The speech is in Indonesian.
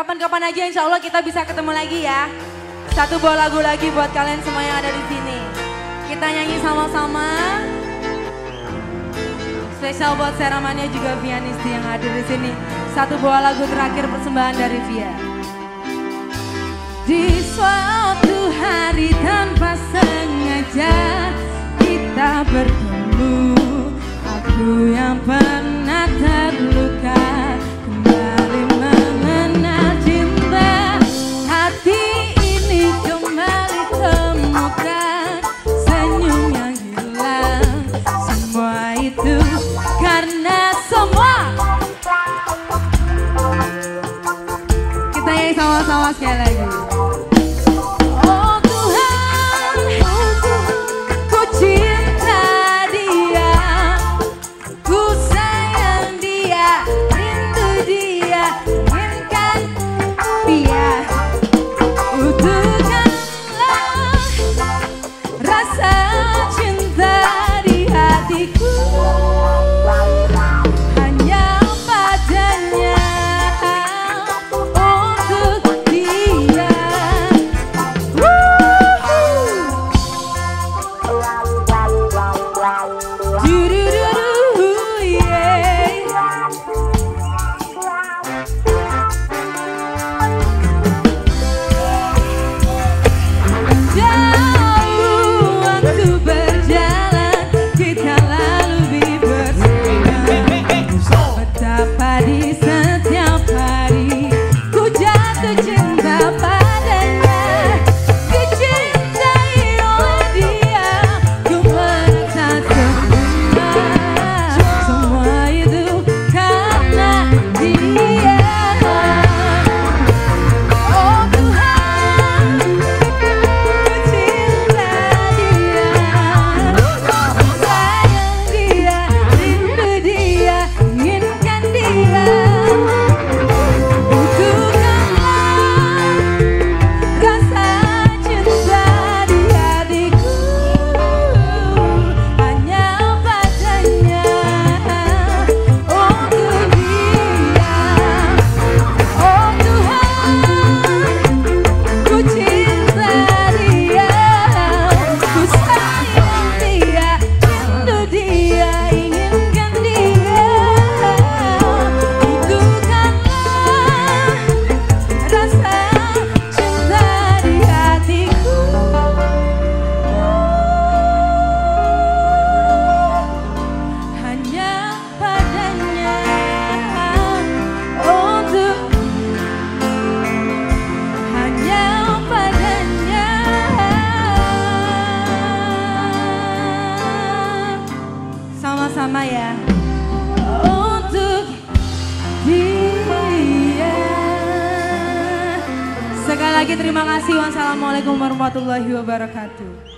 Kapan-kapan aja insya Allah kita bisa ketemu lagi ya. Satu buah lagu lagi buat kalian semua yang ada di sini. Kita nyanyi sama-sama. Spesial buat Seramania juga Vianisti yang hadir di sini. Satu buah lagu terakhir persembahan dari Via. Di suatu hari tanpa sengaja kita bertemu Aku yang pernah 我怎么给了你 sama-sama ya. Untuk dia. Sekali lagi terima kasih. Wassalamualaikum warahmatullahi wabarakatuh